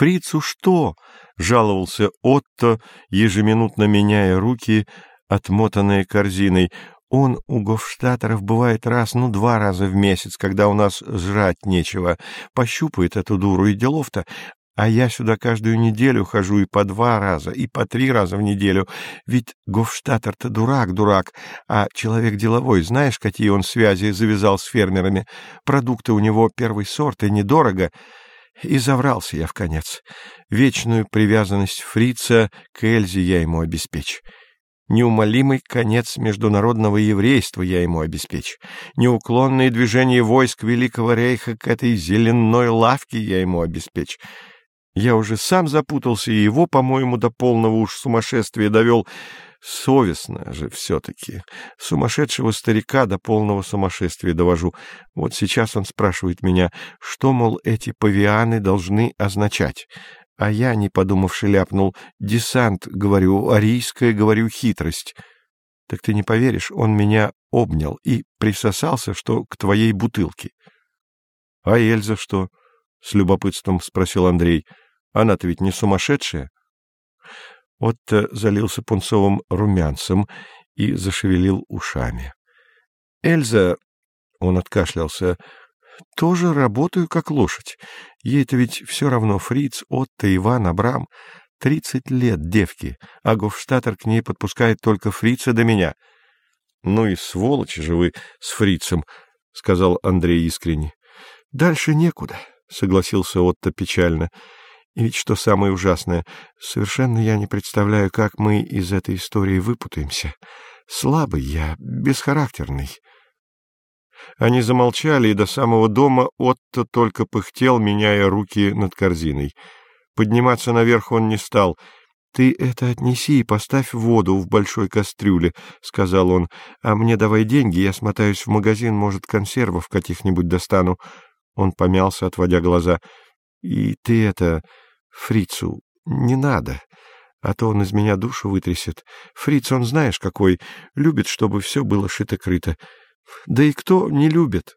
Фрицу что? — жаловался Отто, ежеминутно меняя руки, отмотанные корзиной. Он у гофштатеров бывает раз, ну, два раза в месяц, когда у нас жрать нечего. Пощупает эту дуру и делов-то, а я сюда каждую неделю хожу и по два раза, и по три раза в неделю. Ведь гофштатер-то дурак, дурак, а человек деловой, знаешь, какие он связи завязал с фермерами? Продукты у него первый сорт и недорого. И заврался я в конец. Вечную привязанность фрица к Эльзе я ему обеспечу. Неумолимый конец международного еврейства я ему обеспечу. Неуклонные движения войск Великого Рейха к этой зеленой лавке я ему обеспечу. Я уже сам запутался, и его, по-моему, до полного уж сумасшествия довел. Совестно же все-таки. Сумасшедшего старика до полного сумасшествия довожу. Вот сейчас он спрашивает меня, что, мол, эти павианы должны означать. А я, не подумавши, ляпнул. Десант, говорю, арийская, говорю, хитрость. Так ты не поверишь, он меня обнял и присосался, что к твоей бутылке. — А Эльза что? — с любопытством спросил Андрей. — Она-то ведь не сумасшедшая? Отто залился пунцовым румянцем и зашевелил ушами. — Эльза, — он откашлялся, — тоже работаю как лошадь. Ей-то ведь все равно Фриц, Отто, Иван, Абрам. Тридцать лет девки, а Гофштаттер к ней подпускает только Фрица до меня. — Ну и сволочи же вы с Фрицем, — сказал Андрей искренне. — Дальше некуда, — согласился Отто печально. — и ведь что самое ужасное, совершенно я не представляю, как мы из этой истории выпутаемся. Слабый я, бесхарактерный. Они замолчали, и до самого дома Отто только пыхтел, меняя руки над корзиной. Подниматься наверх он не стал. — Ты это отнеси и поставь воду в большой кастрюле, — сказал он. — А мне давай деньги, я смотаюсь в магазин, может, консервов каких-нибудь достану. Он помялся, отводя глаза. — И ты это... Фрицу не надо, а то он из меня душу вытрясет. Фриц, он знаешь какой, любит, чтобы все было шито-крыто. Да и кто не любит?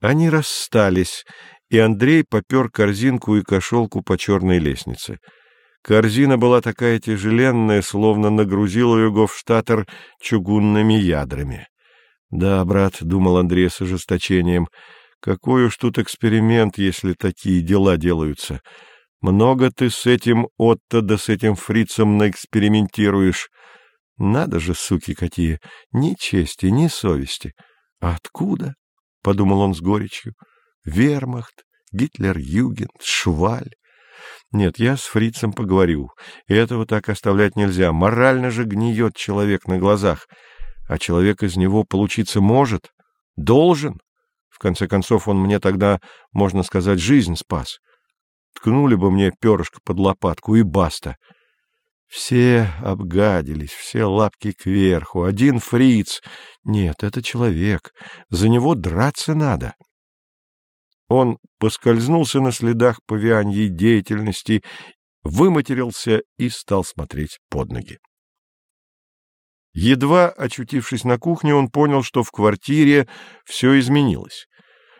Они расстались, и Андрей попер корзинку и кошелку по черной лестнице. Корзина была такая тяжеленная, словно нагрузил ее Гофштаттер чугунными ядрами. — Да, брат, — думал Андрей с ожесточением, — какой уж тут эксперимент, если такие дела делаются. Много ты с этим Отто да с этим фрицем наэкспериментируешь. Надо же, суки какие, ни чести, ни совести. А откуда? — подумал он с горечью. Вермахт, Гитлер-Югент, Шваль. Нет, я с фрицем поговорю. Этого так оставлять нельзя. Морально же гниет человек на глазах. А человек из него получиться может, должен. В конце концов, он мне тогда, можно сказать, жизнь спас. Ткнули бы мне перышко под лопатку, и баста. Все обгадились, все лапки кверху. Один фриц. Нет, это человек. За него драться надо. Он поскользнулся на следах павианьей деятельности, выматерился и стал смотреть под ноги. Едва очутившись на кухне, он понял, что в квартире все изменилось.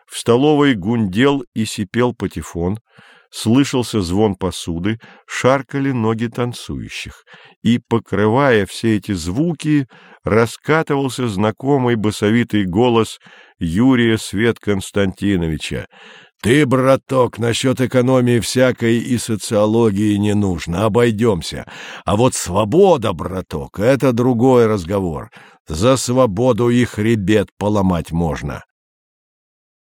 В столовой гундел и сипел патефон — слышался звон посуды, шаркали ноги танцующих, и, покрывая все эти звуки, раскатывался знакомый басовитый голос Юрия Свет Константиновича. «Ты, браток, насчет экономии всякой и социологии не нужно, обойдемся. А вот свобода, браток, — это другой разговор. За свободу их хребет поломать можно».